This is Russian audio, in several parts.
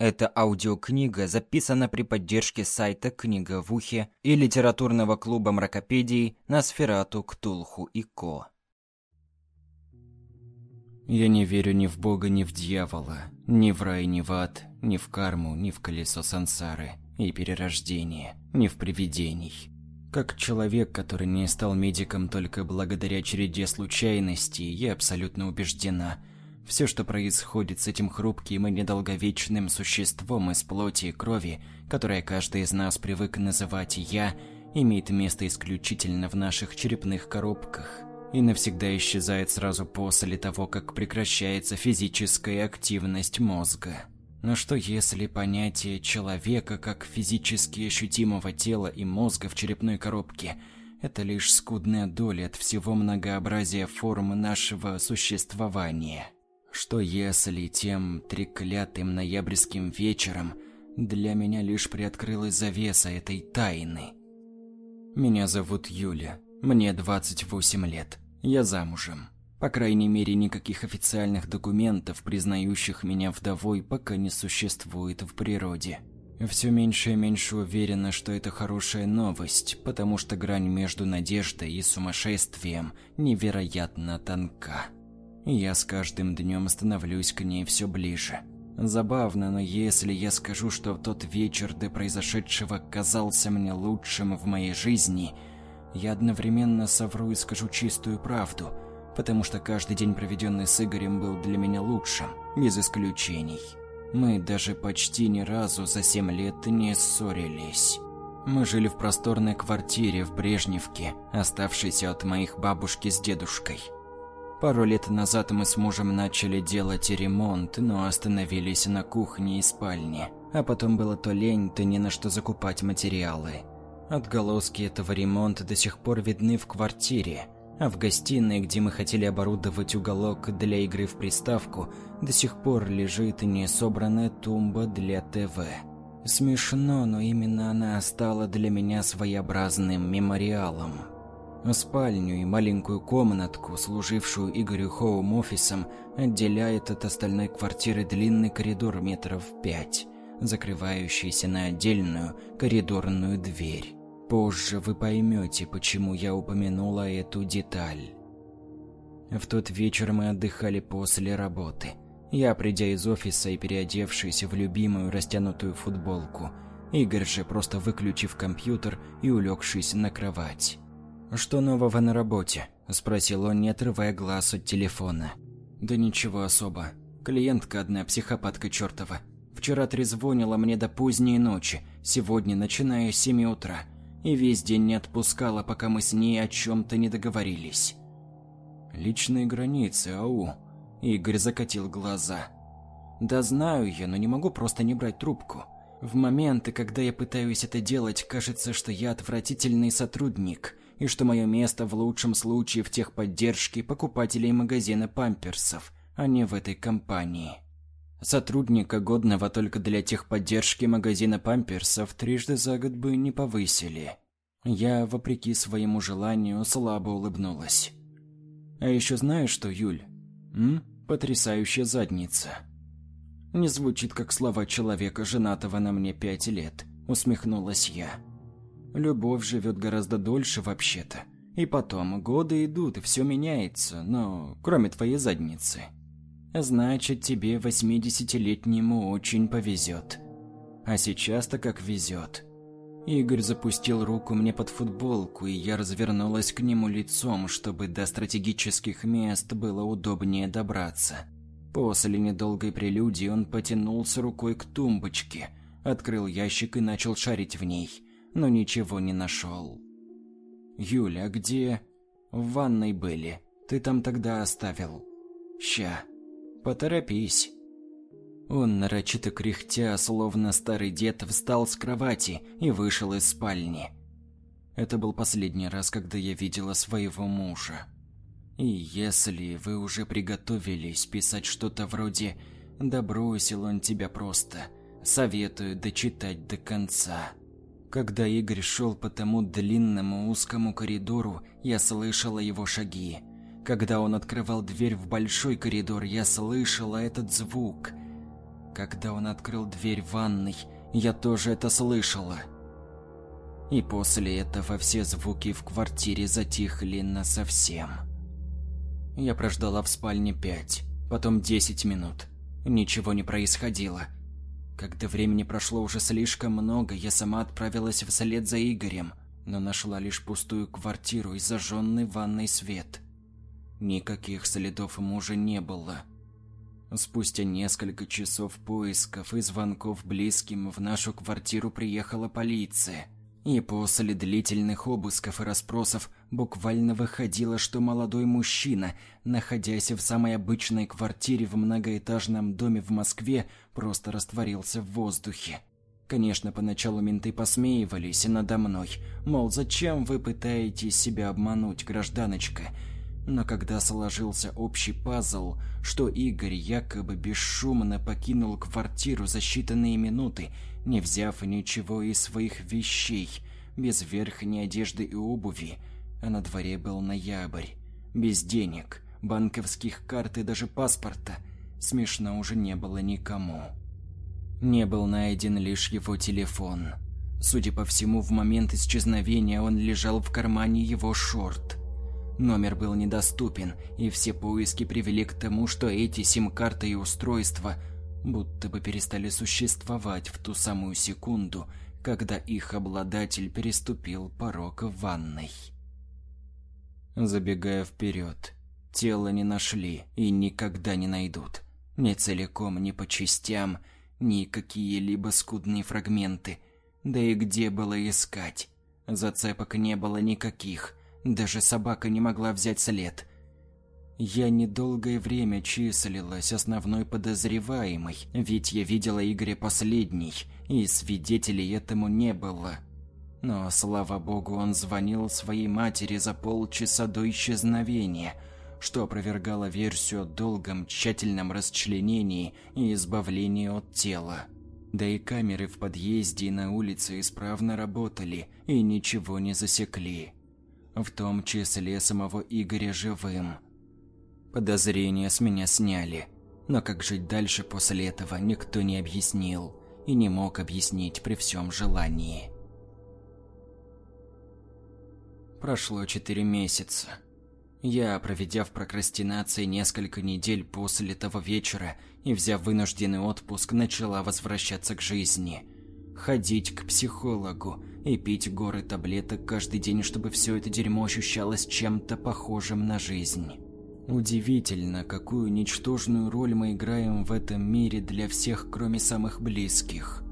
Эта аудиокнига записана при поддержке сайта «Книга в ухе» и литературного клуба мракопедий «Носферату, Ктулху и Ко». Я не верю ни в Бога, ни в дьявола, ни в рай, ни в ад, ни в карму, ни в колесо сансары и перерождение, ни в привидений. Как человек, который не стал медиком только благодаря череде случайностей, я абсолютно убеждена – все, что происходит с этим хрупким и недолговечным существом из плоти и крови, которое каждый из нас привык называть «я», имеет место исключительно в наших черепных коробках и навсегда исчезает сразу после того, как прекращается физическая активность мозга. Но что если понятие человека как физически ощутимого тела и мозга в черепной коробке – это лишь скудная доля от всего многообразия форм нашего существования? Что если тем треклятым ноябрьским вечером для меня лишь приоткрылась завеса этой тайны? Меня зовут Юля, мне 28 лет, я замужем. По крайней мере, никаких официальных документов, признающих меня вдовой, пока не существует в природе. Все меньше и меньше уверена, что это хорошая новость, потому что грань между надеждой и сумасшествием невероятно тонка. Я с каждым днем становлюсь к ней все ближе. Забавно, но если я скажу, что тот вечер до произошедшего казался мне лучшим в моей жизни, я одновременно совру и скажу чистую правду, потому что каждый день, проведенный с Игорем, был для меня лучшим, без исключений. Мы даже почти ни разу за семь лет не ссорились. Мы жили в просторной квартире в Брежневке, оставшейся от моих бабушки с дедушкой. Пару лет назад мы с мужем начали делать ремонт, но остановились на кухне и спальне. А потом было то лень, то не на что закупать материалы. Отголоски этого ремонта до сих пор видны в квартире, а в гостиной, где мы хотели оборудовать уголок для игры в приставку, до сих пор лежит несобранная тумба для ТВ. Смешно, но именно она стала для меня своеобразным мемориалом. Спальню и маленькую комнатку, служившую Игорю хоум-офисом, отделяет от остальной квартиры длинный коридор метров пять, закрывающийся на отдельную коридорную дверь. Позже вы поймете, почему я упомянула эту деталь. В тот вечер мы отдыхали после работы. Я, придя из офиса и переодевшись в любимую растянутую футболку, Игорь же просто выключив компьютер и улегшись на кровать. «Что нового на работе?» – спросил он, не отрывая глаз от телефона. «Да ничего особо. Клиентка одна, психопатка чертова. Вчера трезвонила мне до поздней ночи, сегодня начиная с 7 утра. И весь день не отпускала, пока мы с ней о чем-то не договорились». «Личные границы, ау!» Игорь закатил глаза. «Да знаю я, но не могу просто не брать трубку. В моменты, когда я пытаюсь это делать, кажется, что я отвратительный сотрудник, и что мое место в лучшем случае в техподдержке покупателей магазина памперсов, а не в этой компании. Сотрудника, годного только для техподдержки магазина памперсов, трижды за год бы не повысили. Я, вопреки своему желанию, слабо улыбнулась. А еще знаешь что, Юль? М? Потрясающая задница. Не звучит как слова человека, женатого на мне пять лет, усмехнулась я. Любовь живет гораздо дольше вообще-то. И потом, годы идут, и все меняется, но кроме твоей задницы. Значит, тебе, восьмидесятилетнему, очень повезет. А сейчас-то как везет. Игорь запустил руку мне под футболку, и я развернулась к нему лицом, чтобы до стратегических мест было удобнее добраться. После недолгой прелюдии он потянулся рукой к тумбочке, открыл ящик и начал шарить в ней – но ничего не нашел. «Юля, где?» «В ванной были. Ты там тогда оставил». «Ща. Поторопись». Он, нарочито кряхтя, словно старый дед, встал с кровати и вышел из спальни. Это был последний раз, когда я видела своего мужа. И если вы уже приготовились писать что-то вроде «Да бросил он тебя просто», советую дочитать до конца. Когда Игорь шел по тому длинному узкому коридору, я слышала его шаги. Когда он открывал дверь в большой коридор, я слышала этот звук. Когда он открыл дверь ванной, я тоже это слышала. И после этого все звуки в квартире затихли насовсем. Я прождала в спальне пять, потом десять минут. Ничего не происходило. Когда времени прошло уже слишком много, я сама отправилась вслед за Игорем, но нашла лишь пустую квартиру и зажженный ванной свет. Никаких следов мужа не было. Спустя несколько часов поисков и звонков близким в нашу квартиру приехала полиция. И после длительных обысков и расспросов буквально выходило, что молодой мужчина, находясь в самой обычной квартире в многоэтажном доме в Москве, просто растворился в воздухе. Конечно, поначалу менты посмеивались надо мной, мол, зачем вы пытаетесь себя обмануть, гражданочка? Но когда сложился общий пазл, что Игорь якобы бесшумно покинул квартиру за считанные минуты, не взяв ничего из своих вещей, без верхней одежды и обуви, а на дворе был ноябрь, без денег, банковских карт и даже паспорта, смешно уже не было никому. Не был найден лишь его телефон. Судя по всему, в момент исчезновения он лежал в кармане его шорт. Номер был недоступен, и все поиски привели к тому, что эти сим-карты и устройства будто бы перестали существовать в ту самую секунду, когда их обладатель переступил порог ванной. Забегая вперед, тело не нашли и никогда не найдут. Ни целиком, ни по частям, ни какие-либо скудные фрагменты. Да и где было искать? Зацепок не было никаких, даже собака не могла взять след. Я недолгое время числилась основной подозреваемой, ведь я видела Игоря последней, и свидетелей этому не было. Но, слава богу, он звонил своей матери за полчаса до исчезновения, что опровергало версию о долгом, тщательном расчленении и избавлении от тела. Да и камеры в подъезде и на улице исправно работали и ничего не засекли в том числе самого Игоря живым. Подозрения с меня сняли, но как жить дальше после этого никто не объяснил и не мог объяснить при всем желании. Прошло четыре месяца. Я, проведя в прокрастинации несколько недель после того вечера и взяв вынужденный отпуск, начала возвращаться к жизни. Ходить к психологу, и пить горы таблеток каждый день, чтобы все это дерьмо ощущалось чем-то похожим на жизнь. Удивительно, какую ничтожную роль мы играем в этом мире для всех, кроме самых близких.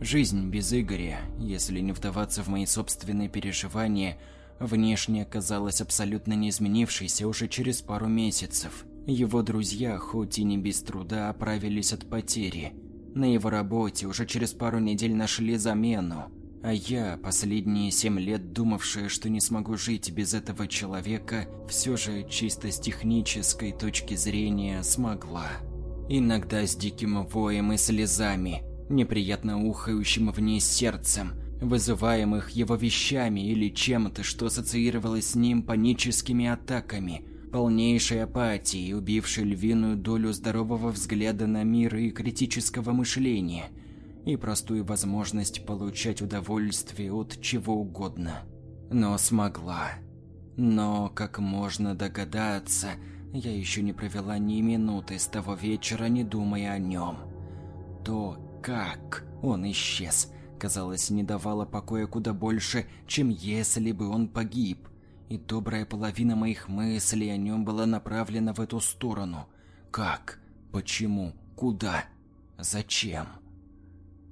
Жизнь без Игоря, если не вдаваться в мои собственные переживания, внешне оказалась абсолютно не изменившейся уже через пару месяцев. Его друзья, хоть и не без труда, оправились от потери. На его работе уже через пару недель нашли замену. А я, последние семь лет думавшая, что не смогу жить без этого человека, все же чисто с технической точки зрения смогла. Иногда с диким воем и слезами, неприятно ухающим вниз сердцем, вызываемых его вещами или чем-то, что ассоциировалось с ним паническими атаками, полнейшей апатией, убившей львиную долю здорового взгляда на мир и критического мышления – и простую возможность получать удовольствие от чего угодно. Но смогла. Но, как можно догадаться, я еще не провела ни минуты с того вечера, не думая о нем. То, как он исчез, казалось, не давало покоя куда больше, чем если бы он погиб. И добрая половина моих мыслей о нем была направлена в эту сторону. Как? Почему? Куда? Зачем?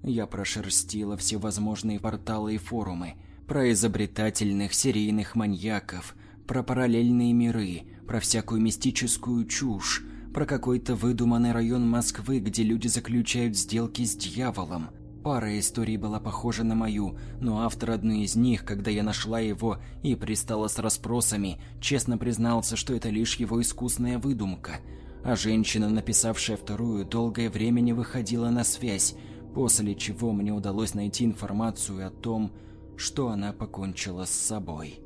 Я прошерстила все возможные порталы и форумы про изобретательных серийных маньяков, про параллельные миры, про всякую мистическую чушь, про какой-то выдуманный район Москвы, где люди заключают сделки с дьяволом. Пара историй была похожа на мою, но автор одной из них, когда я нашла его и пристала с расспросами, честно признался, что это лишь его искусная выдумка. А женщина, написавшая вторую, долгое время не выходила на связь, после чего мне удалось найти информацию о том, что она покончила с собой.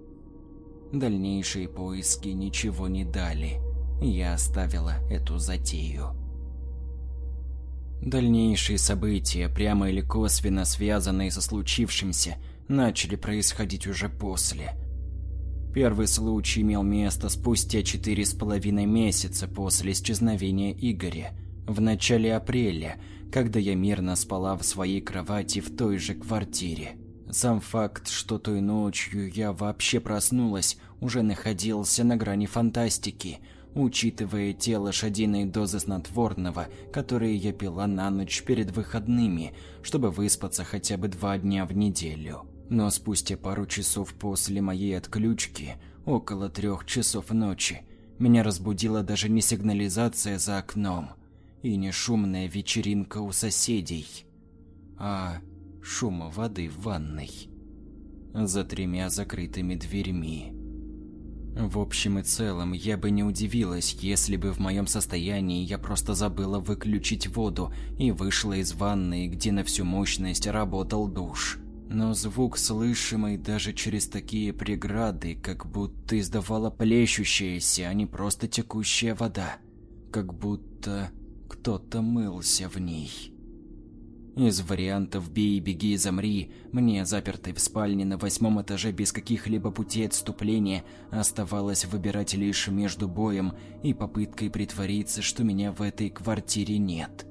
Дальнейшие поиски ничего не дали, я оставила эту затею. Дальнейшие события, прямо или косвенно связанные со случившимся, начали происходить уже после. Первый случай имел место спустя четыре с половиной месяца после исчезновения Игоря, в начале апреля, когда я мирно спала в своей кровати в той же квартире. Сам факт, что той ночью я вообще проснулась, уже находился на грани фантастики, учитывая те лошадиные дозы снотворного, которые я пила на ночь перед выходными, чтобы выспаться хотя бы два дня в неделю. Но спустя пару часов после моей отключки, около трех часов ночи, меня разбудила даже не сигнализация за окном и не шумная вечеринка у соседей, а шум воды в ванной за тремя закрытыми дверьми. В общем и целом, я бы не удивилась, если бы в моем состоянии я просто забыла выключить воду и вышла из ванной, где на всю мощность работал душ. Но звук, слышимый даже через такие преграды, как будто издавала плещущаяся, а не просто текущая вода. Как будто кто-то мылся в ней. Из вариантов «бей, беги, замри» мне, запертой в спальне на восьмом этаже без каких-либо путей отступления, оставалось выбирать лишь между боем и попыткой притвориться, что меня в этой квартире нет.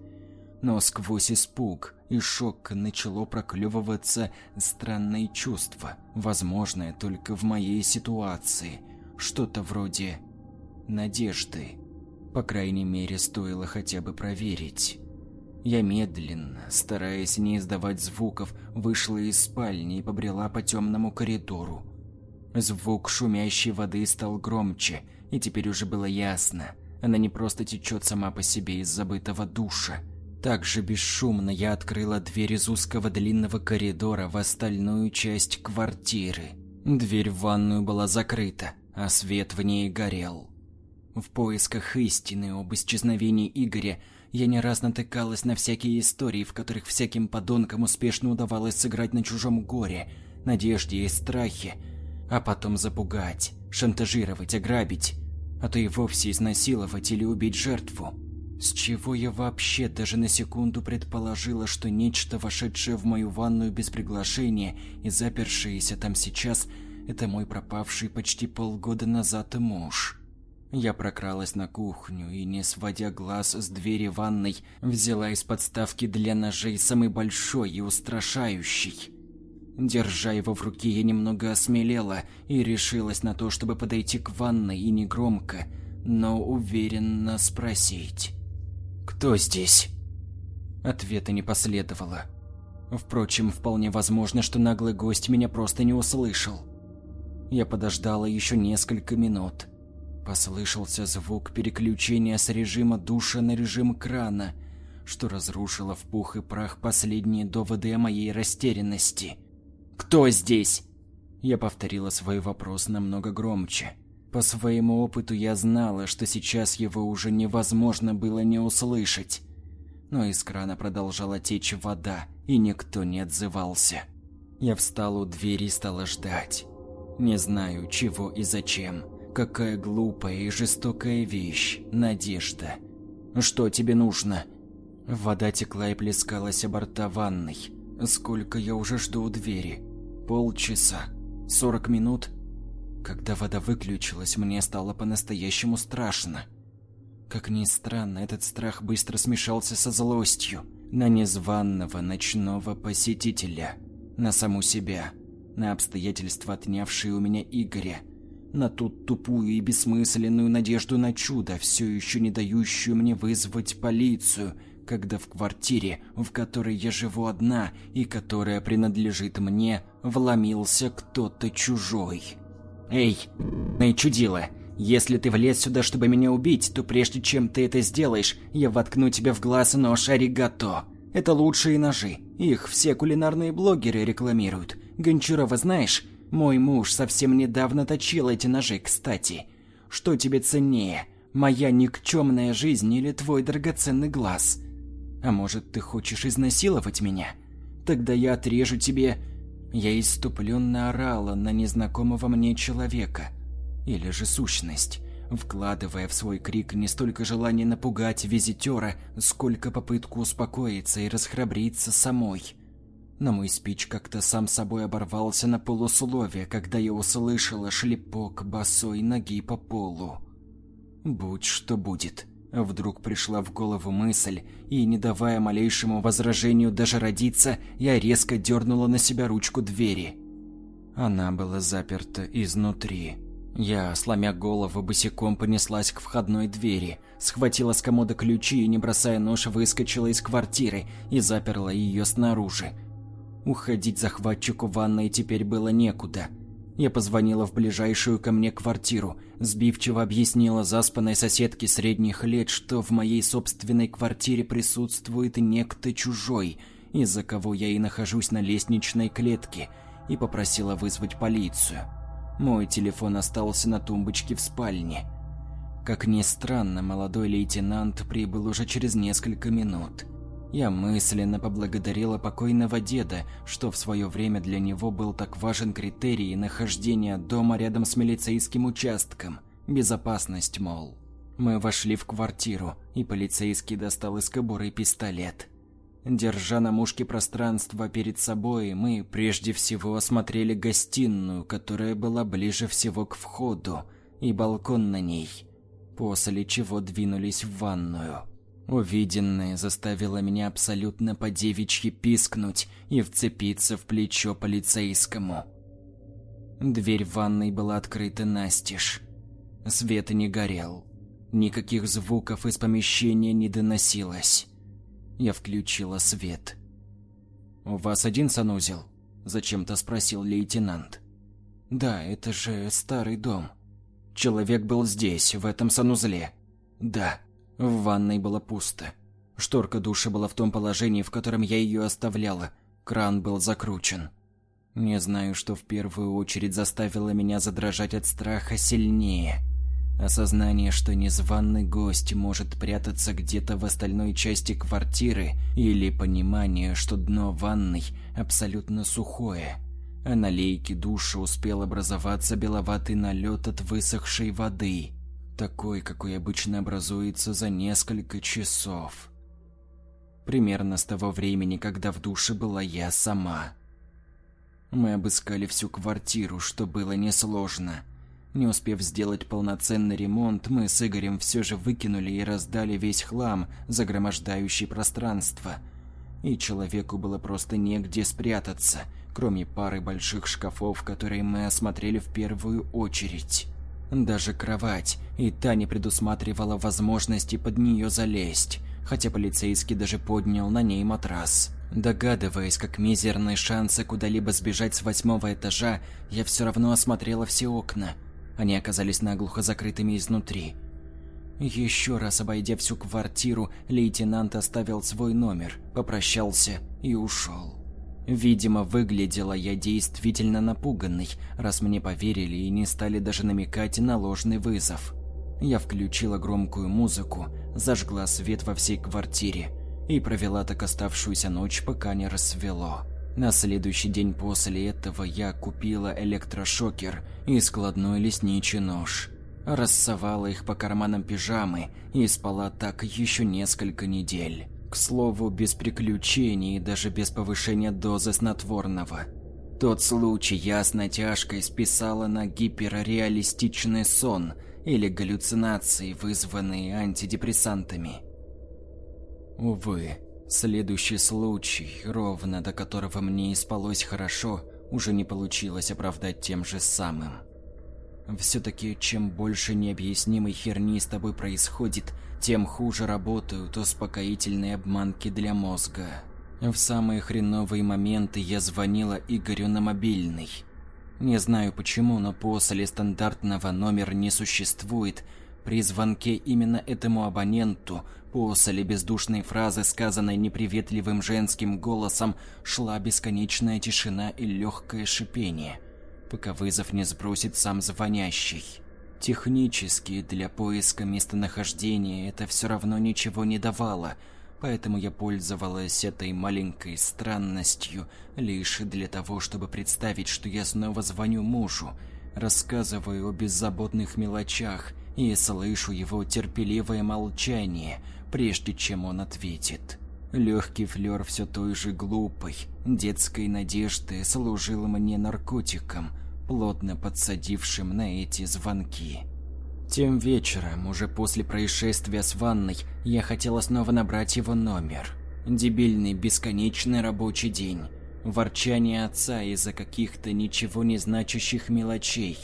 Но сквозь испуг и шок начало проклевываться странное чувство, возможное только в моей ситуации, что-то вроде надежды. По крайней мере, стоило хотя бы проверить. Я медленно, стараясь не издавать звуков, вышла из спальни и побрела по темному коридору. Звук шумящей воды стал громче, и теперь уже было ясно. Она не просто течет сама по себе из забытого душа. Так же бесшумно я открыла дверь из узкого длинного коридора в остальную часть квартиры. Дверь в ванную была закрыта, а свет в ней горел. В поисках истины об исчезновении Игоря я не раз натыкалась на всякие истории, в которых всяким подонкам успешно удавалось сыграть на чужом горе, надежде и страхе, а потом запугать, шантажировать, ограбить, а то и вовсе изнасиловать или убить жертву. С чего я вообще даже на секунду предположила, что нечто, вошедшее в мою ванную без приглашения и запершееся там сейчас, это мой пропавший почти полгода назад муж. Я прокралась на кухню и, не сводя глаз с двери ванной, взяла из подставки для ножей самый большой и устрашающий. Держа его в руке, я немного осмелела и решилась на то, чтобы подойти к ванной и негромко, но уверенно спросить. «Кто здесь?» Ответа не последовало. Впрочем, вполне возможно, что наглый гость меня просто не услышал. Я подождала еще несколько минут – Послышался звук переключения с режима душа на режим крана, что разрушило в пух и прах последние доводы о моей растерянности. «Кто здесь?» Я повторила свой вопрос намного громче. По своему опыту я знала, что сейчас его уже невозможно было не услышать. Но из крана продолжала течь вода, и никто не отзывался. Я встала у двери и стала ждать. Не знаю, чего и зачем. Какая глупая и жестокая вещь, надежда. Что тебе нужно? Вода текла и плескалась о борта ванной. Сколько я уже жду у двери? Полчаса? Сорок минут? Когда вода выключилась, мне стало по-настоящему страшно. Как ни странно, этот страх быстро смешался со злостью на незваного ночного посетителя, на саму себя, на обстоятельства, отнявшие у меня Игоря, на ту тупую и бессмысленную надежду на чудо, все еще не дающую мне вызвать полицию, когда в квартире, в которой я живу одна и которая принадлежит мне, вломился кто-то чужой. «Эй, чудила, если ты влез сюда, чтобы меня убить, то прежде чем ты это сделаешь, я воткну тебе в глаз нож аригато. Это лучшие ножи. Их все кулинарные блогеры рекламируют. Гончарова знаешь? Мой муж совсем недавно точил эти ножи, кстати. Что тебе ценнее, моя никчемная жизнь или твой драгоценный глаз? А может, ты хочешь изнасиловать меня? Тогда я отрежу тебе... Я иступленно орала на незнакомого мне человека. Или же сущность. вкладывая в свой крик не столько желание напугать визитера, сколько попытку успокоиться и расхрабриться самой. Но мой спич как-то сам собой оборвался на полусловие, когда я услышала шлепок босой ноги по полу. Будь что будет. Вдруг пришла в голову мысль, и, не давая малейшему возражению даже родиться, я резко дернула на себя ручку двери. Она была заперта изнутри. Я, сломя голову, босиком понеслась к входной двери, схватила с комода ключи и, не бросая нож, выскочила из квартиры и заперла ее снаружи. Уходить захватчику ванной теперь было некуда. Я позвонила в ближайшую ко мне квартиру, сбивчиво объяснила заспанной соседке средних лет, что в моей собственной квартире присутствует некто чужой, из-за кого я и нахожусь на лестничной клетке, и попросила вызвать полицию. Мой телефон остался на тумбочке в спальне. Как ни странно, молодой лейтенант прибыл уже через несколько минут. Я мысленно поблагодарила покойного деда, что в свое время для него был так важен критерий нахождения дома рядом с милицейским участком. Безопасность, мол. Мы вошли в квартиру, и полицейский достал из кобуры пистолет. Держа на мушке пространство перед собой, мы прежде всего осмотрели гостиную, которая была ближе всего к входу, и балкон на ней, после чего двинулись в ванную. Увиденное заставило меня абсолютно по-девичьи пискнуть и вцепиться в плечо полицейскому. Дверь в ванной была открыта настежь. Свет не горел. Никаких звуков из помещения не доносилось. Я включила свет. «У вас один санузел?» – зачем-то спросил лейтенант. «Да, это же старый дом. Человек был здесь, в этом санузле?» «Да». В ванной было пусто. Шторка душа была в том положении, в котором я ее оставляла. Кран был закручен. Не знаю, что в первую очередь заставило меня задрожать от страха сильнее – Осознание, что незваный гость может прятаться где-то в остальной части квартиры, или понимание, что дно ванной абсолютно сухое, а на лейке душа успел образоваться беловатый налет от высохшей воды, такой, какой обычно образуется за несколько часов. Примерно с того времени, когда в душе была я сама. Мы обыскали всю квартиру, что было несложно – не успев сделать полноценный ремонт, мы с Игорем все же выкинули и раздали весь хлам, загромождающий пространство. И человеку было просто негде спрятаться, кроме пары больших шкафов, которые мы осмотрели в первую очередь. Даже кровать, и та не предусматривала возможности под нее залезть, хотя полицейский даже поднял на ней матрас. Догадываясь, как мизерные шансы куда-либо сбежать с восьмого этажа, я все равно осмотрела все окна – они оказались наглухо закрытыми изнутри. Еще раз обойдя всю квартиру, лейтенант оставил свой номер, попрощался и ушел. Видимо, выглядела я действительно напуганной, раз мне поверили и не стали даже намекать на ложный вызов. Я включила громкую музыку, зажгла свет во всей квартире и провела так оставшуюся ночь, пока не рассвело. На следующий день после этого я купила электрошокер и складной лесничий нож. Рассовала их по карманам пижамы и спала так еще несколько недель. К слову, без приключений и даже без повышения дозы снотворного. Тот случай я с натяжкой списала на гиперреалистичный сон или галлюцинации, вызванные антидепрессантами. Увы, Следующий случай, ровно до которого мне и спалось хорошо, уже не получилось оправдать тем же самым. Все-таки чем больше необъяснимой херни с тобой происходит, тем хуже работают успокоительные обманки для мозга. В самые хреновые моменты я звонила Игорю на мобильный. Не знаю почему, но после стандартного номера не существует, при звонке именно этому абоненту, после бездушной фразы, сказанной неприветливым женским голосом, шла бесконечная тишина и легкое шипение, пока вызов не сбросит сам звонящий. Технически для поиска местонахождения это все равно ничего не давало, поэтому я пользовалась этой маленькой странностью лишь для того, чтобы представить, что я снова звоню мужу, рассказываю о беззаботных мелочах – и слышу его терпеливое молчание, прежде чем он ответит. Легкий флер все той же глупой, детской надежды служил мне наркотиком, плотно подсадившим на эти звонки. Тем вечером, уже после происшествия с ванной, я хотела снова набрать его номер. Дебильный бесконечный рабочий день. Ворчание отца из-за каких-то ничего не значащих мелочей.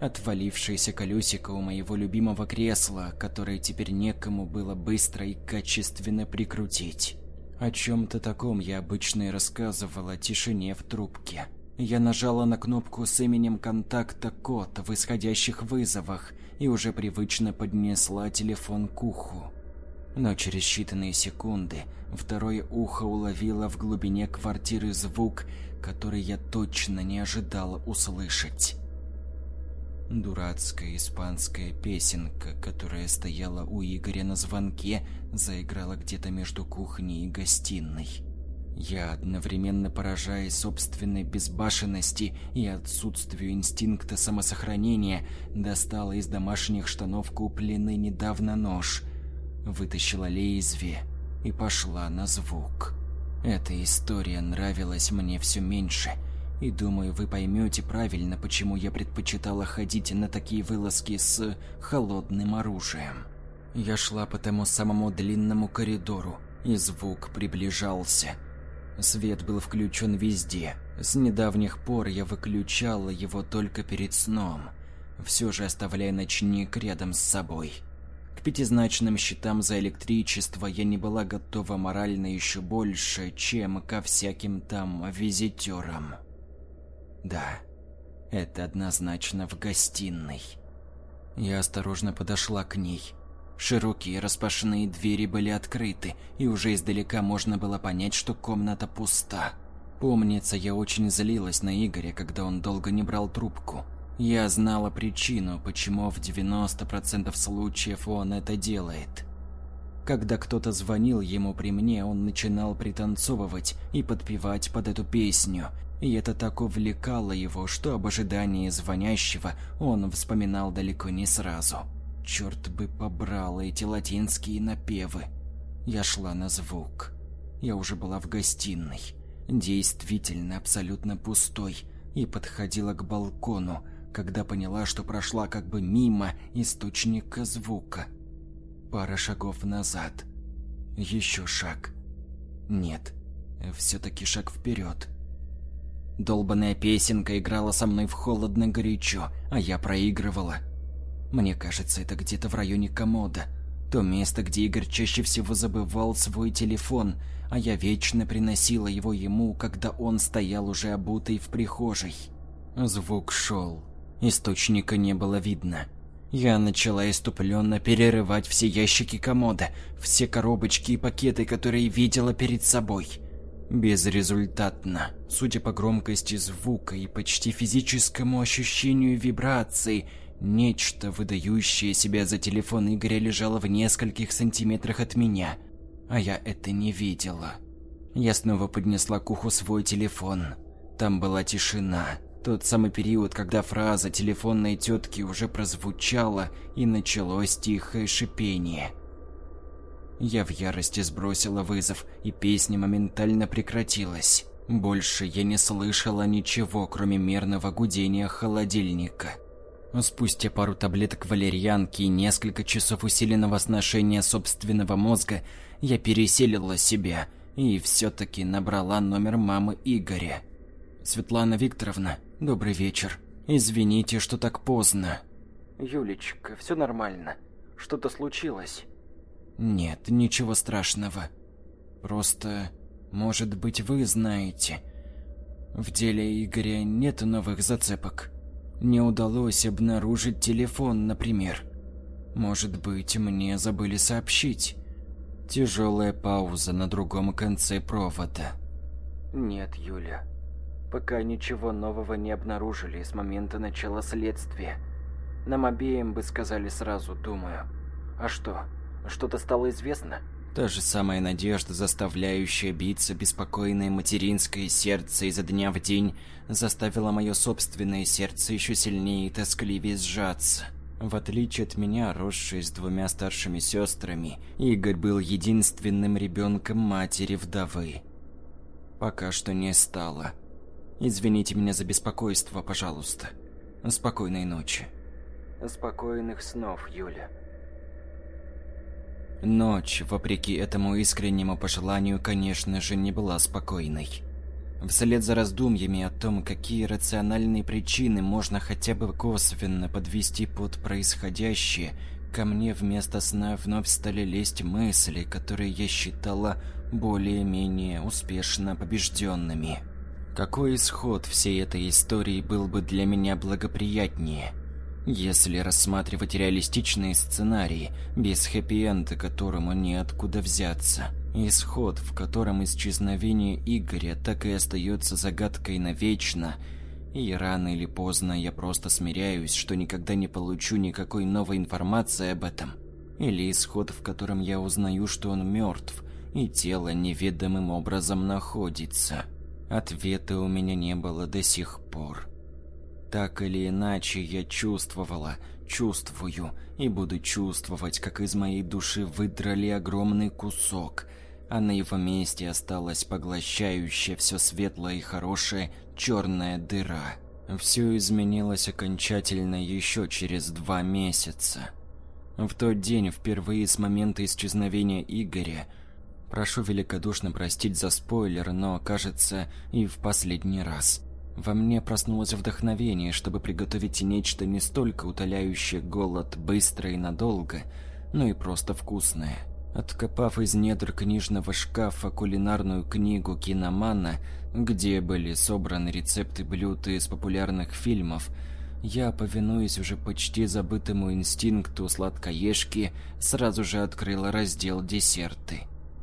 Отвалившееся колесико у моего любимого кресла, которое теперь некому было быстро и качественно прикрутить. О чем-то таком я обычно и рассказывала тишине в трубке. Я нажала на кнопку с именем контакта код в исходящих вызовах и уже привычно поднесла телефон к уху. Но через считанные секунды второе ухо уловило в глубине квартиры звук, который я точно не ожидала услышать. Дурацкая испанская песенка, которая стояла у Игоря на звонке, заиграла где-то между кухней и гостиной. Я, одновременно поражаясь собственной безбашенности и отсутствию инстинкта самосохранения, достала из домашних штанов купленный недавно нож, вытащила лезвие и пошла на звук. Эта история нравилась мне все меньше – и думаю, вы поймете правильно, почему я предпочитала ходить на такие вылазки с холодным оружием. Я шла по тому самому длинному коридору, и звук приближался. Свет был включен везде. С недавних пор я выключала его только перед сном, все же оставляя ночник рядом с собой. К пятизначным счетам за электричество я не была готова морально еще больше, чем ко всяким там визитерам. Да, это однозначно в гостиной. Я осторожно подошла к ней. Широкие распашные двери были открыты, и уже издалека можно было понять, что комната пуста. Помнится, я очень злилась на Игоря, когда он долго не брал трубку. Я знала причину, почему в 90% случаев он это делает. Когда кто-то звонил ему при мне, он начинал пританцовывать и подпевать под эту песню, и это так увлекало его, что об ожидании звонящего он вспоминал далеко не сразу. Черт бы побрал эти латинские напевы. Я шла на звук. Я уже была в гостиной, действительно абсолютно пустой, и подходила к балкону, когда поняла, что прошла как бы мимо источника звука. Пара шагов назад. Еще шаг. Нет, все-таки шаг вперед. Долбаная песенка играла со мной в холодно-горячо, а я проигрывала. Мне кажется, это где-то в районе комода. То место, где Игорь чаще всего забывал свой телефон, а я вечно приносила его ему, когда он стоял уже обутый в прихожей. Звук шел. Источника не было видно. Я начала иступленно перерывать все ящики комода, все коробочки и пакеты, которые видела перед собой. Безрезультатно. Судя по громкости звука и почти физическому ощущению вибрации, нечто, выдающее себя за телефон Игоря, лежало в нескольких сантиметрах от меня, а я это не видела. Я снова поднесла к уху свой телефон. Там была тишина. Тот самый период, когда фраза телефонной тетки уже прозвучала и началось тихое шипение – я в ярости сбросила вызов, и песня моментально прекратилась. Больше я не слышала ничего, кроме мерного гудения холодильника. Спустя пару таблеток валерьянки и несколько часов усиленного сношения собственного мозга, я переселила себя и все-таки набрала номер мамы Игоря. «Светлана Викторовна, добрый вечер. Извините, что так поздно». «Юлечка, все нормально. Что-то случилось?» Нет, ничего страшного. Просто, может быть, вы знаете. В деле Игоря нет новых зацепок. Не удалось обнаружить телефон, например. Может быть, мне забыли сообщить. Тяжелая пауза на другом конце провода. Нет, Юля. Пока ничего нового не обнаружили с момента начала следствия. Нам обеим бы сказали сразу, думаю. А что? Что-то стало известно? Та же самая надежда, заставляющая биться беспокойное материнское сердце изо дня в день, заставила мое собственное сердце еще сильнее и тоскливее сжаться. В отличие от меня, росший с двумя старшими сестрами, Игорь был единственным ребенком матери-вдовы. Пока что не стало. Извините меня за беспокойство, пожалуйста. Спокойной ночи. Спокойных снов, Юля. Ночь, вопреки этому искреннему пожеланию, конечно же, не была спокойной. Вслед за раздумьями о том, какие рациональные причины можно хотя бы косвенно подвести под происходящее, ко мне вместо сна вновь стали лезть мысли, которые я считала более-менее успешно побежденными. Какой исход всей этой истории был бы для меня благоприятнее – если рассматривать реалистичные сценарии, без хэппи-энда которому неоткуда взяться, исход, в котором исчезновение Игоря так и остается загадкой навечно, и рано или поздно я просто смиряюсь, что никогда не получу никакой новой информации об этом, или исход, в котором я узнаю, что он мертв, и тело неведомым образом находится. Ответа у меня не было до сих пор. Так или иначе, я чувствовала, чувствую и буду чувствовать, как из моей души выдрали огромный кусок, а на его месте осталась поглощающая все светлое и хорошее черная дыра. Все изменилось окончательно еще через два месяца. В тот день, впервые с момента исчезновения Игоря, прошу великодушно простить за спойлер, но, кажется, и в последний раз – во мне проснулось вдохновение, чтобы приготовить нечто не столько утоляющее голод быстро и надолго, но и просто вкусное. Откопав из недр книжного шкафа кулинарную книгу киномана, где были собраны рецепты блюд из популярных фильмов, я, повинуясь уже почти забытому инстинкту сладкоежки, сразу же открыла раздел «Десерты».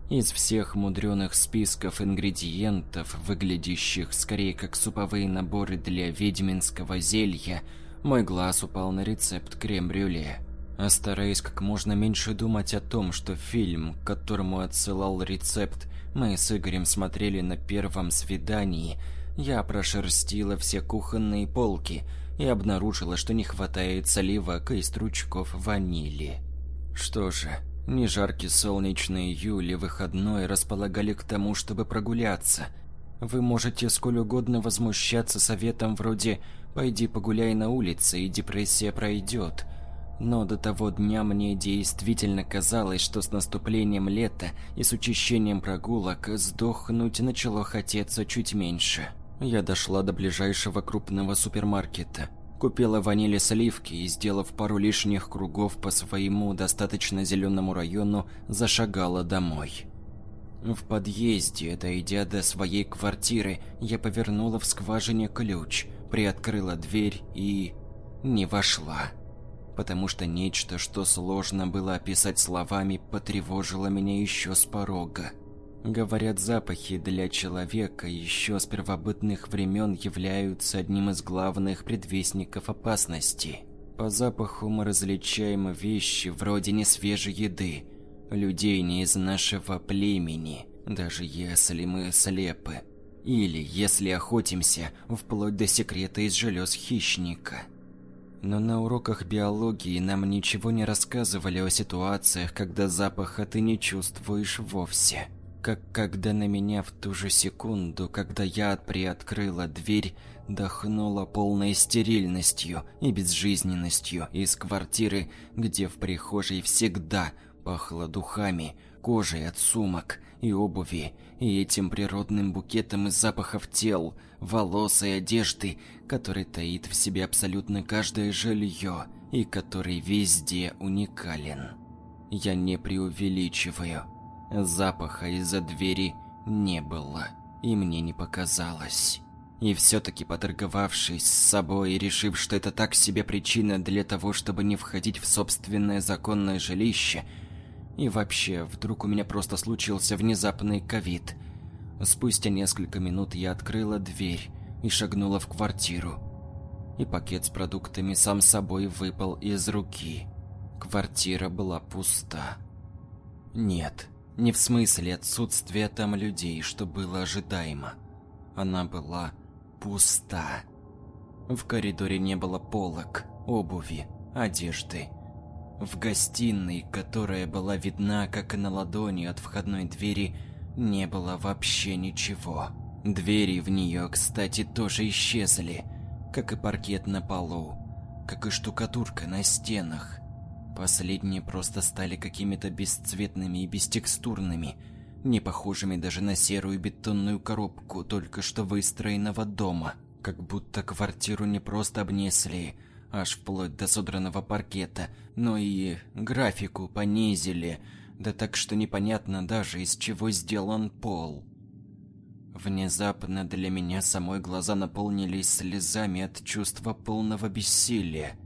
Из всех мудреных списков ингредиентов, выглядящих скорее как суповые наборы для ведьминского зелья, мой глаз упал на рецепт крем-брюле. А стараясь как можно меньше думать о том, что фильм, к которому отсылал рецепт, мы с Игорем смотрели на первом свидании, я прошерстила все кухонные полки и обнаружила, что не хватает сливок и стручков ванили. Что же, ни жаркий солнечный июль и выходной располагали к тому, чтобы прогуляться. Вы можете сколь угодно возмущаться советом вроде «пойди погуляй на улице, и депрессия пройдет». Но до того дня мне действительно казалось, что с наступлением лета и с учащением прогулок сдохнуть начало хотеться чуть меньше. Я дошла до ближайшего крупного супермаркета. Купила ванили сливки и, сделав пару лишних кругов по своему достаточно зеленому району, зашагала домой. В подъезде, дойдя до своей квартиры, я повернула в скважине ключ, приоткрыла дверь и... не вошла. Потому что нечто, что сложно было описать словами, потревожило меня еще с порога. Говорят, запахи для человека еще с первобытных времен являются одним из главных предвестников опасности. По запаху мы различаем вещи вроде несвежей еды, людей не из нашего племени, даже если мы слепы. Или если охотимся, вплоть до секрета из желез хищника. Но на уроках биологии нам ничего не рассказывали о ситуациях, когда запаха ты не чувствуешь вовсе как когда на меня в ту же секунду, когда я приоткрыла дверь, дохнула полной стерильностью и безжизненностью из квартиры, где в прихожей всегда пахло духами, кожей от сумок и обуви, и этим природным букетом из запахов тел, волос и одежды, который таит в себе абсолютно каждое жилье и который везде уникален. Я не преувеличиваю. Запаха из-за двери не было, и мне не показалось. И все-таки поторговавшись с собой и решив, что это так себе причина для того, чтобы не входить в собственное законное жилище, и вообще, вдруг у меня просто случился внезапный ковид. Спустя несколько минут я открыла дверь и шагнула в квартиру. И пакет с продуктами сам собой выпал из руки. Квартира была пуста. Нет, не в смысле отсутствия там людей, что было ожидаемо. Она была пуста. В коридоре не было полок, обуви, одежды. В гостиной, которая была видна как на ладони от входной двери, не было вообще ничего. Двери в нее, кстати, тоже исчезли, как и паркет на полу, как и штукатурка на стенах. Последние просто стали какими-то бесцветными и бестекстурными, не похожими даже на серую бетонную коробку только что выстроенного дома. Как будто квартиру не просто обнесли, аж вплоть до содранного паркета, но и графику понизили, да так что непонятно даже из чего сделан пол. Внезапно для меня самой глаза наполнились слезами от чувства полного бессилия.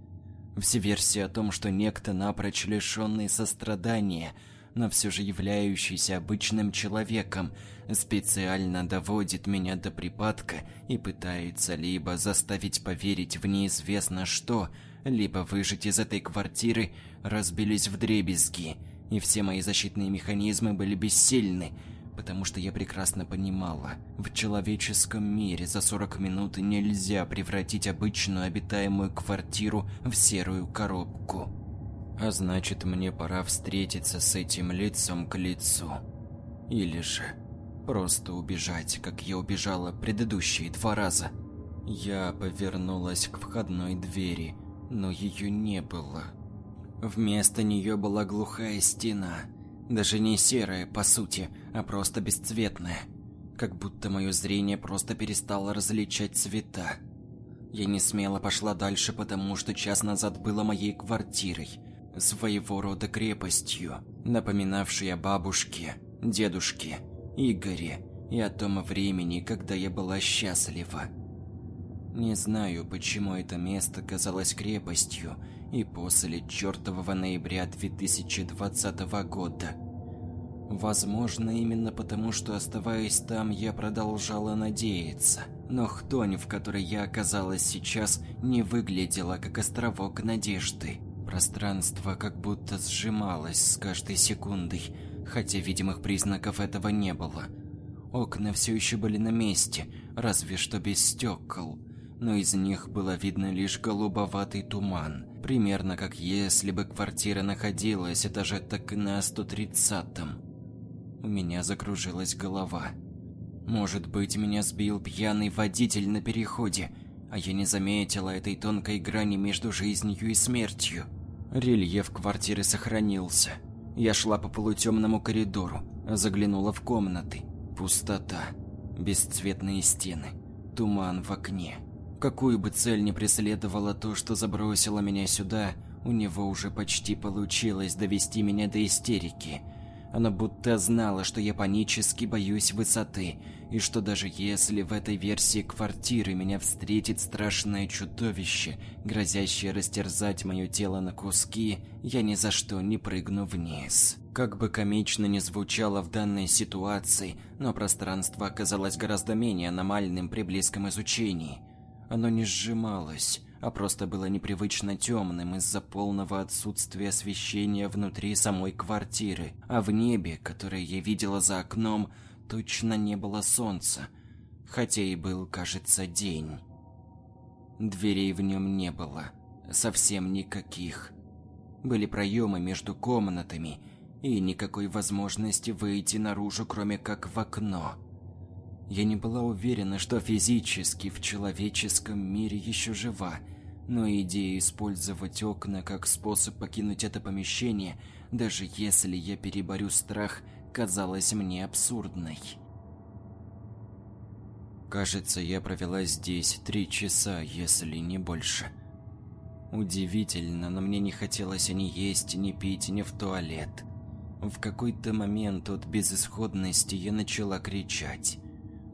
Все версии о том, что некто напрочь лишенный сострадания, но все же являющийся обычным человеком, специально доводит меня до припадка и пытается либо заставить поверить в неизвестно что, либо выжить из этой квартиры, разбились в дребезги, и все мои защитные механизмы были бессильны, потому что я прекрасно понимала, в человеческом мире за 40 минут нельзя превратить обычную обитаемую квартиру в серую коробку. А значит, мне пора встретиться с этим лицом к лицу. Или же просто убежать, как я убежала предыдущие два раза. Я повернулась к входной двери, но ее не было. Вместо нее была глухая стена, даже не серая, по сути, а просто бесцветная. Как будто мое зрение просто перестало различать цвета. Я не смело пошла дальше, потому что час назад было моей квартирой, своего рода крепостью, напоминавшей о бабушке, дедушке, Игоре и о том времени, когда я была счастлива. Не знаю, почему это место казалось крепостью и после чертового ноября 2020 года. Возможно, именно потому, что оставаясь там, я продолжала надеяться. Но хтонь, в которой я оказалась сейчас, не выглядела как островок надежды. Пространство как будто сжималось с каждой секундой, хотя видимых признаков этого не было. Окна все еще были на месте, разве что без стекол но из них было видно лишь голубоватый туман, примерно как если бы квартира находилась этаже так на 130-м. У меня закружилась голова. Может быть, меня сбил пьяный водитель на переходе, а я не заметила этой тонкой грани между жизнью и смертью. Рельеф квартиры сохранился. Я шла по полутемному коридору, заглянула в комнаты. Пустота, бесцветные стены, туман в окне. Какую бы цель ни преследовало то, что забросило меня сюда, у него уже почти получилось довести меня до истерики. Оно будто знало, что я панически боюсь высоты, и что даже если в этой версии квартиры меня встретит страшное чудовище, грозящее растерзать мое тело на куски, я ни за что не прыгну вниз. Как бы комично ни звучало в данной ситуации, но пространство оказалось гораздо менее аномальным при близком изучении – оно не сжималось, а просто было непривычно темным из-за полного отсутствия освещения внутри самой квартиры, а в небе, которое я видела за окном, точно не было солнца, хотя и был, кажется, день. Дверей в нем не было, совсем никаких. Были проемы между комнатами, и никакой возможности выйти наружу, кроме как в окно. Я не была уверена, что физически в человеческом мире еще жива, но идея использовать окна как способ покинуть это помещение, даже если я переборю страх, казалась мне абсурдной. Кажется, я провела здесь три часа, если не больше. Удивительно, но мне не хотелось ни есть, ни пить, ни в туалет. В какой-то момент от безысходности я начала кричать.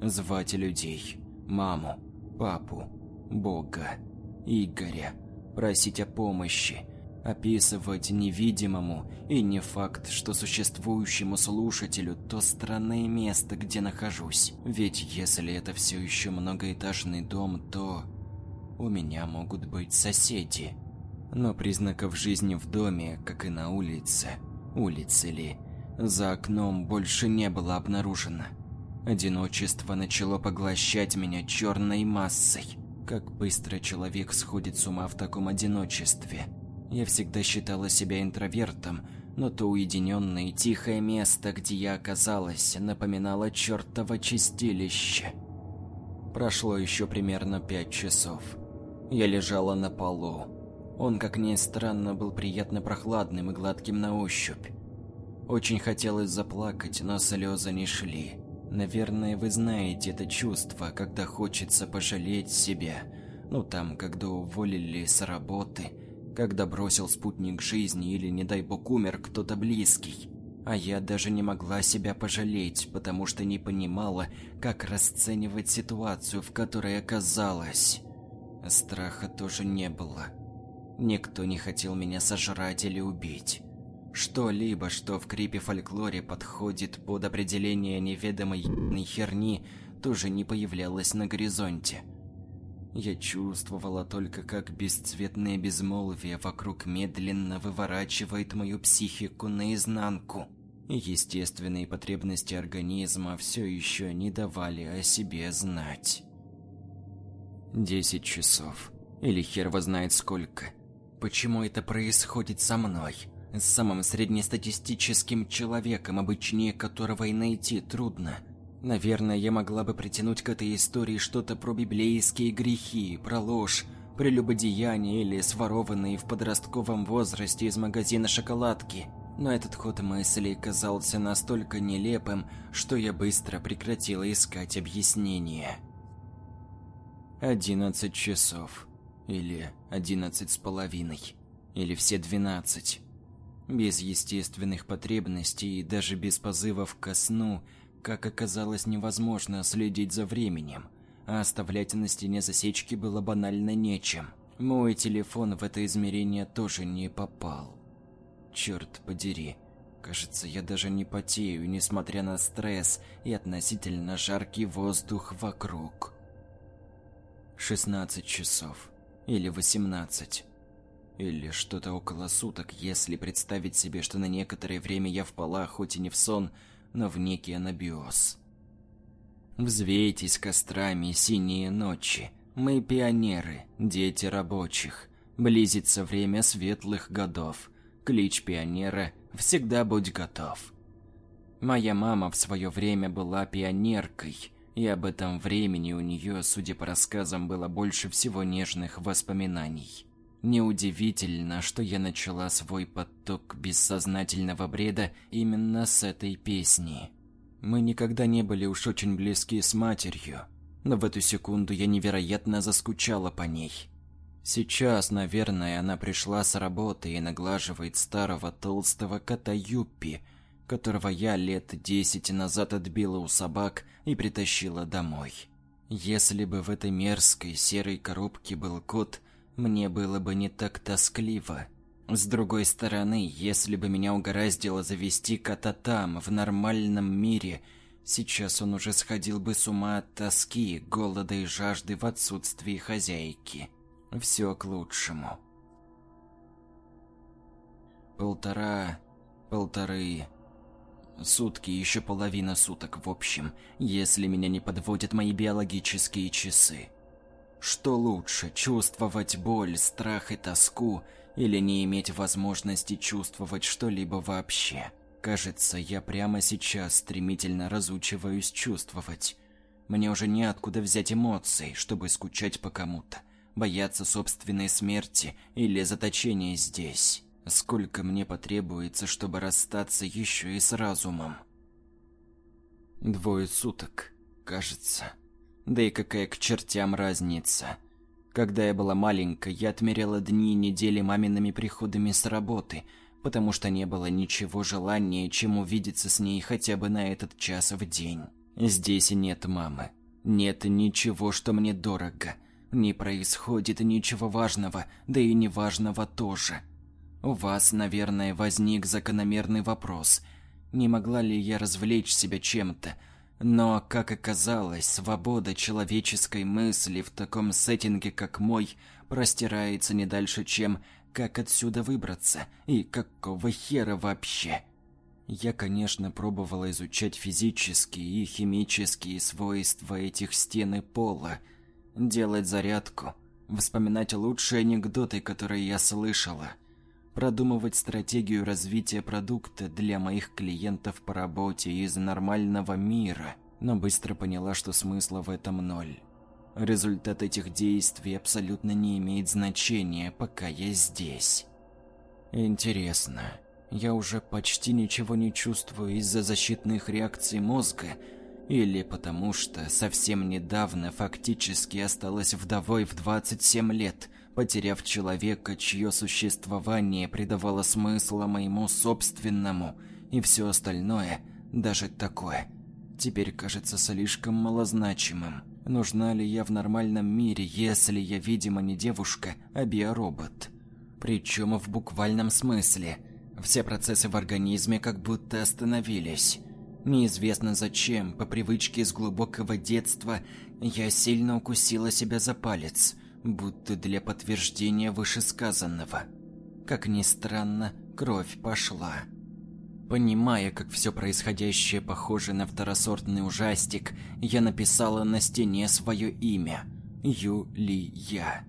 Звать людей. Маму, папу, Бога, Игоря. Просить о помощи. Описывать невидимому и не факт, что существующему слушателю то странное место, где нахожусь. Ведь если это все еще многоэтажный дом, то у меня могут быть соседи. Но признаков жизни в доме, как и на улице, улице ли, за окном больше не было обнаружено. Одиночество начало поглощать меня черной массой. Как быстро человек сходит с ума в таком одиночестве. Я всегда считала себя интровертом, но то уединенное и тихое место, где я оказалась, напоминало чертово чистилище. Прошло еще примерно пять часов. Я лежала на полу. Он, как ни странно, был приятно прохладным и гладким на ощупь. Очень хотелось заплакать, но слезы не шли. Наверное, вы знаете это чувство, когда хочется пожалеть себя. Ну там, когда уволили с работы, когда бросил спутник жизни или, не дай бог, умер кто-то близкий. А я даже не могла себя пожалеть, потому что не понимала, как расценивать ситуацию, в которой оказалась. Страха тоже не было. Никто не хотел меня сожрать или убить. Что-либо, что в крипе-фольклоре подходит под определение неведомой херни, тоже не появлялось на горизонте. Я чувствовала только, как бесцветное безмолвие вокруг медленно выворачивает мою психику наизнанку. Естественные потребности организма все еще не давали о себе знать. Десять часов. Или хер его знает сколько. Почему это происходит со мной? С самым среднестатистическим человеком, обычнее которого и найти трудно. Наверное, я могла бы притянуть к этой истории что-то про библейские грехи, про ложь, прелюбодеяние или сворованные в подростковом возрасте из магазина шоколадки. Но этот ход мыслей казался настолько нелепым, что я быстро прекратила искать объяснения. Одиннадцать часов. Или одиннадцать с половиной. Или все двенадцать. Без естественных потребностей и даже без позывов ко сну – как оказалось, невозможно следить за временем, а оставлять на стене засечки было банально нечем. Мой телефон в это измерение тоже не попал. Черт подери. Кажется, я даже не потею, несмотря на стресс и относительно жаркий воздух вокруг. 16 часов. Или 18. Или что-то около суток, если представить себе, что на некоторое время я впала, хоть и не в сон, но в некий анабиоз. Взвейтесь кострами синие ночи. Мы пионеры, дети рабочих. Близится время светлых годов. Клич пионера «Всегда будь готов». Моя мама в свое время была пионеркой, и об этом времени у нее, судя по рассказам, было больше всего нежных воспоминаний. Неудивительно, что я начала свой поток бессознательного бреда именно с этой песни. Мы никогда не были уж очень близки с матерью, но в эту секунду я невероятно заскучала по ней. Сейчас, наверное, она пришла с работы и наглаживает старого толстого кота Юппи, которого я лет десять назад отбила у собак и притащила домой. Если бы в этой мерзкой серой коробке был кот, мне было бы не так тоскливо. С другой стороны, если бы меня угораздило завести кота там, в нормальном мире, сейчас он уже сходил бы с ума от тоски, голода и жажды в отсутствии хозяйки. Все к лучшему. Полтора... полторы... Сутки, еще половина суток в общем, если меня не подводят мои биологические часы. Что лучше, чувствовать боль, страх и тоску, или не иметь возможности чувствовать что-либо вообще? Кажется, я прямо сейчас стремительно разучиваюсь чувствовать. Мне уже неоткуда взять эмоций, чтобы скучать по кому-то, бояться собственной смерти или заточения здесь. Сколько мне потребуется, чтобы расстаться еще и с разумом? Двое суток, кажется. Да и какая к чертям разница. Когда я была маленькой, я отмеряла дни и недели мамиными приходами с работы, потому что не было ничего желания, чем увидеться с ней хотя бы на этот час в день. Здесь нет мамы. Нет ничего, что мне дорого. Не происходит ничего важного, да и неважного тоже. У вас, наверное, возник закономерный вопрос. Не могла ли я развлечь себя чем-то, но, как оказалось, свобода человеческой мысли в таком сеттинге, как мой, простирается не дальше, чем «как отсюда выбраться» и «какого хера вообще?». Я, конечно, пробовала изучать физические и химические свойства этих стен и пола, делать зарядку, вспоминать лучшие анекдоты, которые я слышала. Продумывать стратегию развития продукта для моих клиентов по работе из нормального мира, но быстро поняла, что смысла в этом ноль. Результат этих действий абсолютно не имеет значения, пока я здесь. Интересно, я уже почти ничего не чувствую из-за защитных реакций мозга, или потому что совсем недавно фактически осталась вдовой в 27 лет, потеряв человека, чье существование придавало смысла моему собственному, и все остальное, даже такое, теперь кажется слишком малозначимым. Нужна ли я в нормальном мире, если я, видимо, не девушка, а биоробот? Причем в буквальном смысле. Все процессы в организме как будто остановились. Неизвестно зачем, по привычке с глубокого детства, я сильно укусила себя за палец, будто для подтверждения вышесказанного. Как ни странно, кровь пошла. Понимая, как все происходящее похоже на второсортный ужастик, я написала на стене свое имя – Юлия.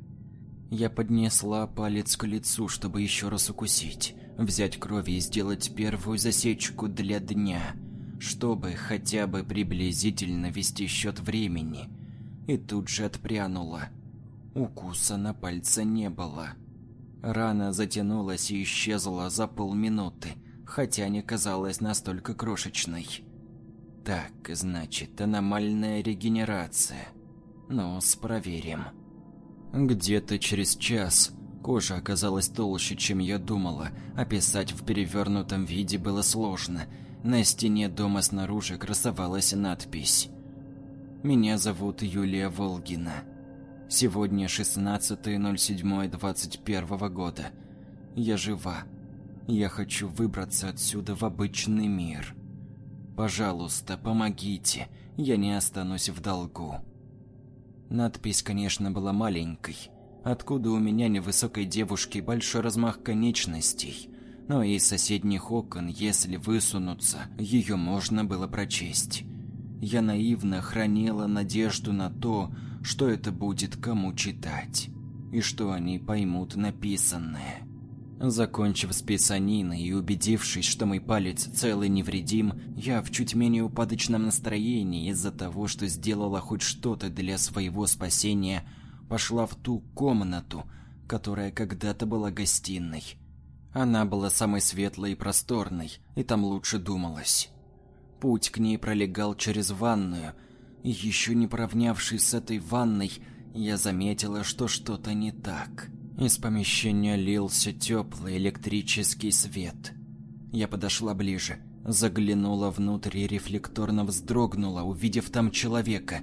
Я поднесла палец к лицу, чтобы еще раз укусить, взять кровь и сделать первую засечку для дня, чтобы хотя бы приблизительно вести счет времени. И тут же отпрянула. Укуса на пальце не было. Рана затянулась и исчезла за полминуты – хотя не казалась настолько крошечной. Так, значит, аномальная регенерация. Ну, проверим. Где-то через час кожа оказалась толще, чем я думала. Описать в перевернутом виде было сложно. На стене дома снаружи красовалась надпись. «Меня зовут Юлия Волгина. Сегодня 16.07.21 года. Я жива. Я хочу выбраться отсюда в обычный мир. Пожалуйста, помогите, я не останусь в долгу. Надпись, конечно, была маленькой. Откуда у меня невысокой девушки большой размах конечностей? Но из соседних окон, если высунуться, ее можно было прочесть. Я наивно хранила надежду на то, что это будет кому читать, и что они поймут написанное. Закончив с писаниной и убедившись, что мой палец цел и невредим, я в чуть менее упадочном настроении из-за того, что сделала хоть что-то для своего спасения, пошла в ту комнату, которая когда-то была гостиной. Она была самой светлой и просторной, и там лучше думалось. Путь к ней пролегал через ванную, еще не поравнявшись с этой ванной, я заметила, что что-то не так. Из помещения лился теплый электрический свет. Я подошла ближе, заглянула внутрь и рефлекторно вздрогнула, увидев там человека.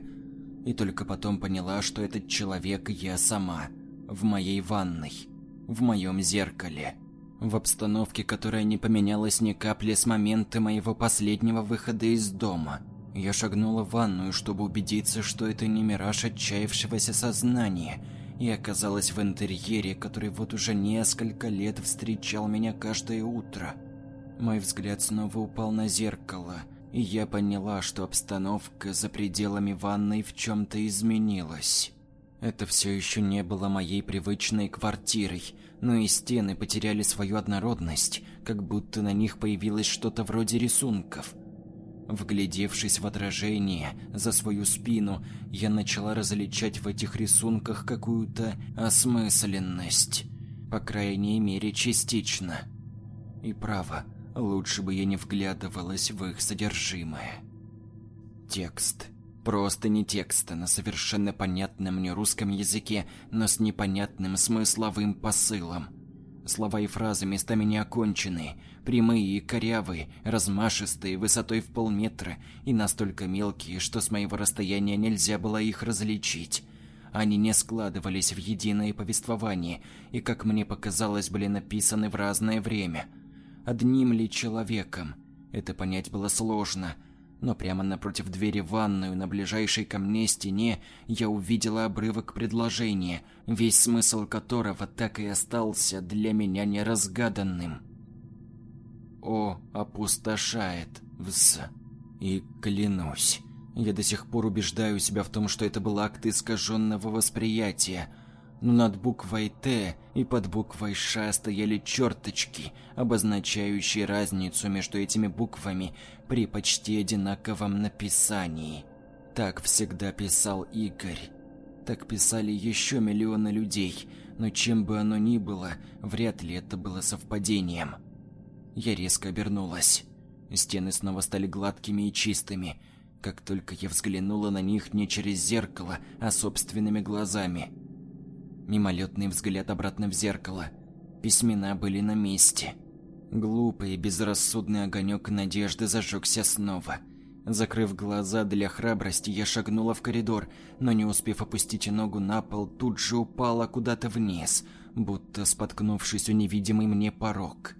И только потом поняла, что этот человек я сама, в моей ванной, в моем зеркале. В обстановке, которая не поменялась ни капли с момента моего последнего выхода из дома. Я шагнула в ванную, чтобы убедиться, что это не мираж отчаявшегося сознания – и оказалась в интерьере, который вот уже несколько лет встречал меня каждое утро. Мой взгляд снова упал на зеркало, и я поняла, что обстановка за пределами ванной в чем-то изменилась. Это все еще не было моей привычной квартирой, но и стены потеряли свою однородность, как будто на них появилось что-то вроде рисунков – Вглядевшись в отражение за свою спину, я начала различать в этих рисунках какую-то осмысленность. По крайней мере, частично. И право, лучше бы я не вглядывалась в их содержимое. Текст. Просто не текст, а на совершенно понятном мне русском языке, но с непонятным смысловым посылом. Слова и фразы местами не окончены, прямые и корявые, размашистые, высотой в полметра и настолько мелкие, что с моего расстояния нельзя было их различить. Они не складывались в единое повествование и, как мне показалось, были написаны в разное время. Одним ли человеком? Это понять было сложно – но прямо напротив двери в ванную на ближайшей ко мне стене я увидела обрывок предложения, весь смысл которого так и остался для меня неразгаданным. О, опустошает, вс. И клянусь, я до сих пор убеждаю себя в том, что это был акт искаженного восприятия. но над буквой «Т» и под буквой «Ш» стояли черточки, обозначающие разницу между этими буквами при почти одинаковом написании. Так всегда писал Игорь. Так писали еще миллионы людей, но чем бы оно ни было, вряд ли это было совпадением. Я резко обернулась. Стены снова стали гладкими и чистыми, как только я взглянула на них не через зеркало, а собственными глазами – Мимолетный взгляд обратно в зеркало. Письмена были на месте. Глупый и безрассудный огонек надежды зажегся снова. Закрыв глаза для храбрости, я шагнула в коридор, но не успев опустить ногу на пол, тут же упала куда-то вниз, будто споткнувшись у невидимый мне порог.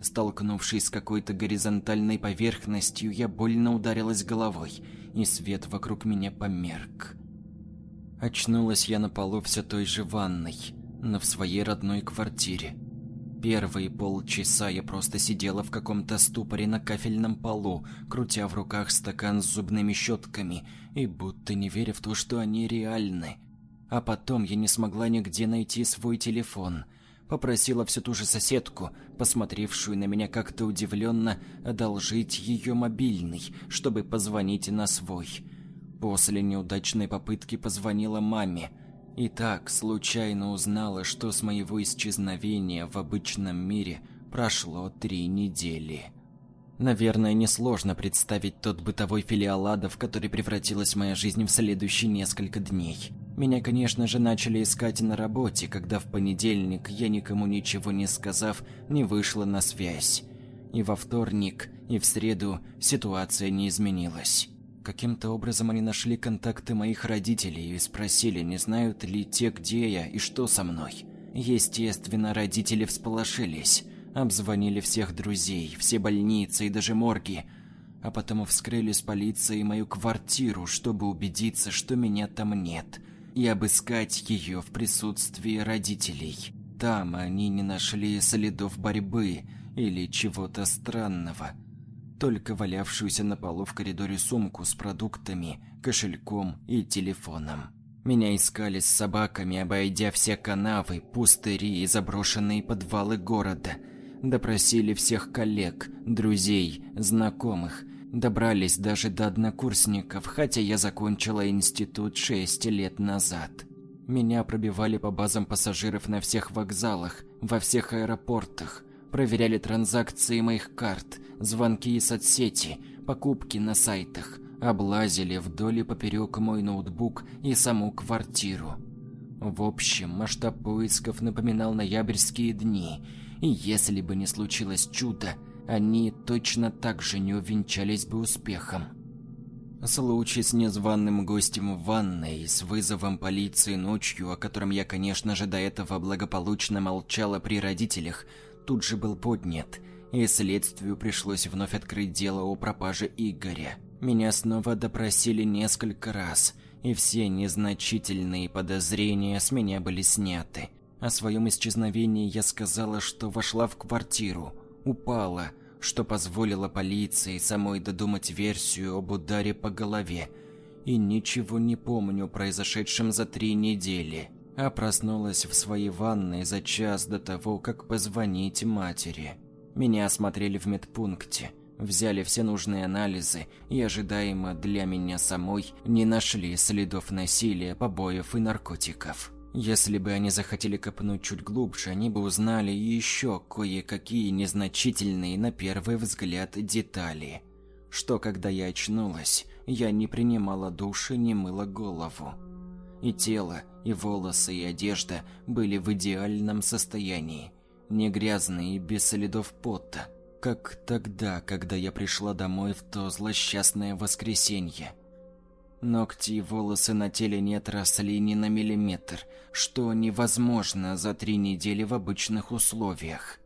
Столкнувшись с какой-то горизонтальной поверхностью, я больно ударилась головой, и свет вокруг меня померк. Очнулась я на полу все той же ванной, но в своей родной квартире. Первые полчаса я просто сидела в каком-то ступоре на кафельном полу, крутя в руках стакан с зубными щетками и будто не веря в то, что они реальны. А потом я не смогла нигде найти свой телефон. Попросила всю ту же соседку, посмотревшую на меня как-то удивленно, одолжить ее мобильный, чтобы позвонить на свой. После неудачной попытки позвонила маме. И так случайно узнала, что с моего исчезновения в обычном мире прошло три недели. Наверное, несложно представить тот бытовой филиал ада, в который превратилась моя жизнь в следующие несколько дней. Меня, конечно же, начали искать на работе, когда в понедельник я никому ничего не сказав, не вышла на связь. И во вторник, и в среду ситуация не изменилась. Каким-то образом они нашли контакты моих родителей и спросили, не знают ли те, где я и что со мной. Естественно, родители всполошились, обзвонили всех друзей, все больницы и даже морги, а потом вскрыли с полицией мою квартиру, чтобы убедиться, что меня там нет, и обыскать ее в присутствии родителей. Там они не нашли следов борьбы или чего-то странного – только валявшуюся на полу в коридоре сумку с продуктами, кошельком и телефоном. Меня искали с собаками, обойдя все канавы, пустыри и заброшенные подвалы города. Допросили всех коллег, друзей, знакомых. Добрались даже до однокурсников, хотя я закончила институт шесть лет назад. Меня пробивали по базам пассажиров на всех вокзалах, во всех аэропортах, проверяли транзакции моих карт, звонки из соцсети, покупки на сайтах, облазили вдоль и поперек мой ноутбук и саму квартиру. В общем, масштаб поисков напоминал ноябрьские дни, и если бы не случилось чудо, они точно так же не увенчались бы успехом. Случай с незваным гостем в ванной, с вызовом полиции ночью, о котором я, конечно же, до этого благополучно молчала при родителях, тут же был поднят, и следствию пришлось вновь открыть дело о пропаже Игоря. Меня снова допросили несколько раз, и все незначительные подозрения с меня были сняты. О своем исчезновении я сказала, что вошла в квартиру, упала, что позволило полиции самой додумать версию об ударе по голове, и ничего не помню произошедшем за три недели а проснулась в своей ванной за час до того, как позвонить матери. Меня осмотрели в медпункте, взяли все нужные анализы и ожидаемо для меня самой не нашли следов насилия, побоев и наркотиков. Если бы они захотели копнуть чуть глубже, они бы узнали еще кое-какие незначительные на первый взгляд детали. Что когда я очнулась, я не принимала душ и не мыла голову. И тело, и волосы, и одежда были в идеальном состоянии, не грязные и без следов пота, как тогда, когда я пришла домой в то злосчастное воскресенье. Ногти и волосы на теле не отросли ни на миллиметр, что невозможно за три недели в обычных условиях.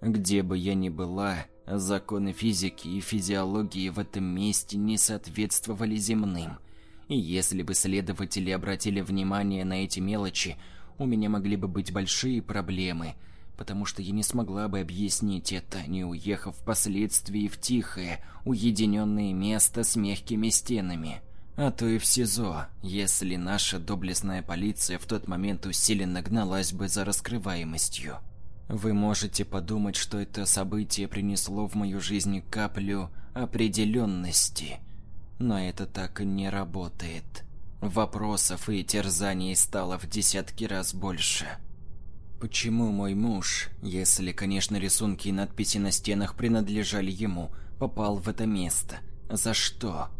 Где бы я ни была, законы физики и физиологии в этом месте не соответствовали земным – и если бы следователи обратили внимание на эти мелочи, у меня могли бы быть большие проблемы, потому что я не смогла бы объяснить это, не уехав впоследствии в тихое, уединенное место с мягкими стенами. А то и в СИЗО, если наша доблестная полиция в тот момент усиленно гналась бы за раскрываемостью. Вы можете подумать, что это событие принесло в мою жизнь каплю определенности, но это так не работает. Вопросов и терзаний стало в десятки раз больше. Почему мой муж, если, конечно, рисунки и надписи на стенах принадлежали ему, попал в это место? За что?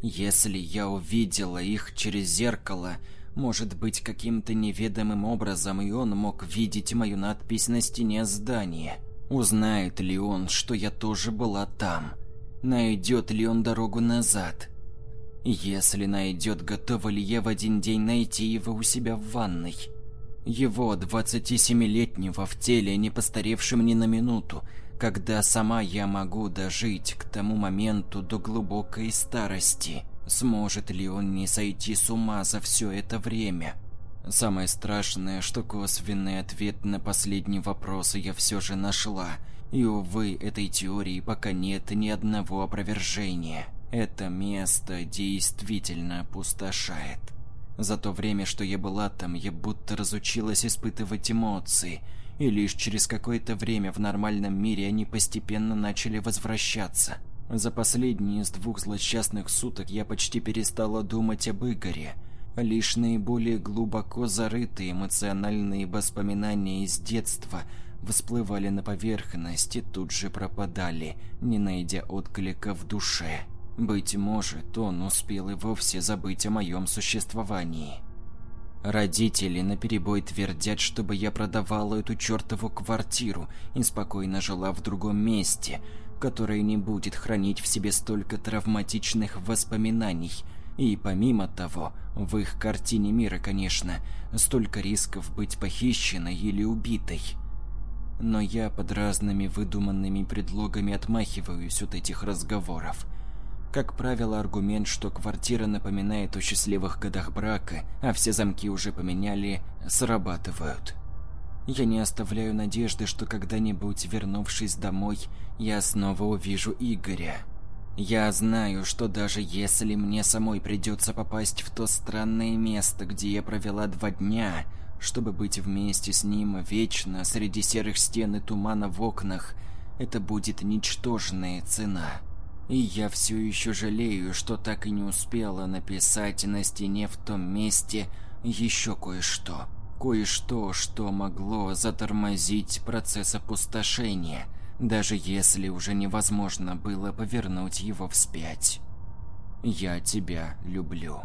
Если я увидела их через зеркало, может быть, каким-то неведомым образом и он мог видеть мою надпись на стене здания. Узнает ли он, что я тоже была там? Найдет ли он дорогу назад? Если найдет, готова ли я в один день найти его у себя в ванной? Его, 27-летнего, в теле, не постаревшим ни на минуту, когда сама я могу дожить к тому моменту до глубокой старости. Сможет ли он не сойти с ума за все это время? Самое страшное, что косвенный ответ на последний вопрос я все же нашла. И, увы, этой теории пока нет ни одного опровержения. Это место действительно опустошает. За то время, что я была там, я будто разучилась испытывать эмоции, и лишь через какое-то время в нормальном мире они постепенно начали возвращаться. За последние из двух злосчастных суток я почти перестала думать об Игоре. Лишь наиболее глубоко зарытые эмоциональные воспоминания из детства всплывали на поверхность и тут же пропадали, не найдя отклика в душе. Быть может, он успел и вовсе забыть о моем существовании. Родители наперебой твердят, чтобы я продавала эту чертову квартиру и спокойно жила в другом месте, которое не будет хранить в себе столько травматичных воспоминаний. И помимо того, в их картине мира, конечно, столько рисков быть похищенной или убитой. Но я под разными выдуманными предлогами отмахиваюсь от этих разговоров – как правило, аргумент, что квартира напоминает о счастливых годах брака, а все замки уже поменяли, срабатывают. Я не оставляю надежды, что когда-нибудь, вернувшись домой, я снова увижу Игоря. Я знаю, что даже если мне самой придется попасть в то странное место, где я провела два дня, чтобы быть вместе с ним вечно среди серых стен и тумана в окнах, это будет ничтожная цена. И я все еще жалею, что так и не успела написать на стене в том месте еще кое-что. Кое-что, что могло затормозить процесс опустошения, даже если уже невозможно было повернуть его вспять. Я тебя люблю.